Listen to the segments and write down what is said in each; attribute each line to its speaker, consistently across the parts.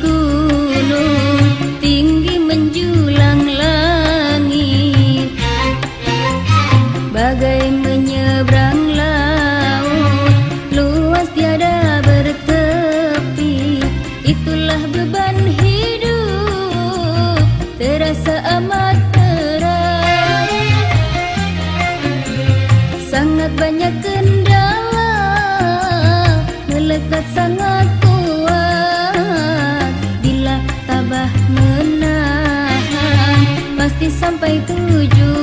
Speaker 1: gunung tinggi menjulang langit. Bagai menyeberang laut luas tiada bertepi. Itulah beban hidup terasa amat berat. Sangat banyak kendala melekat sangat pasti sampai tujuh.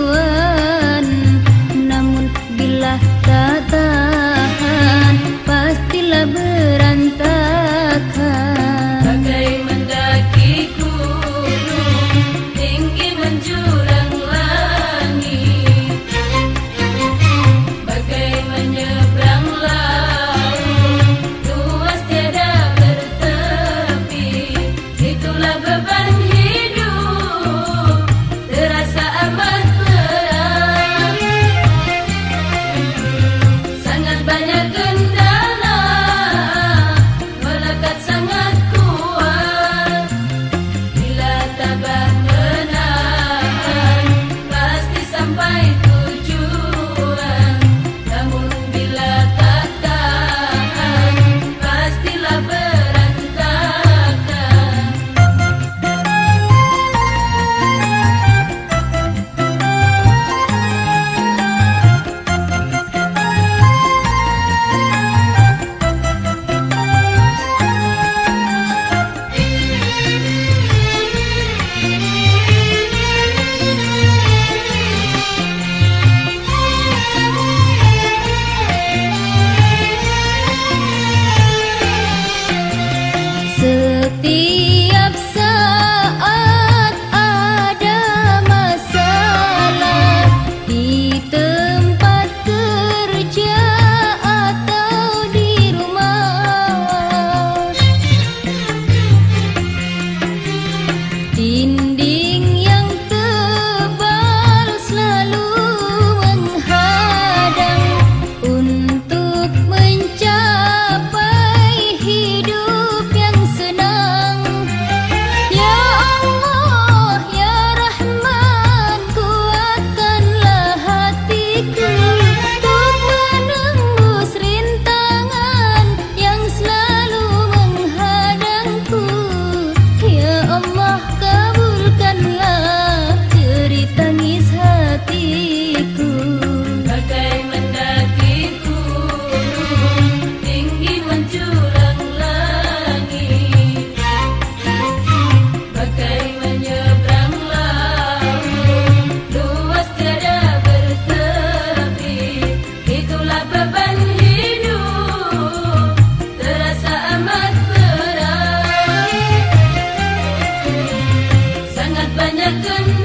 Speaker 1: Yeah, good.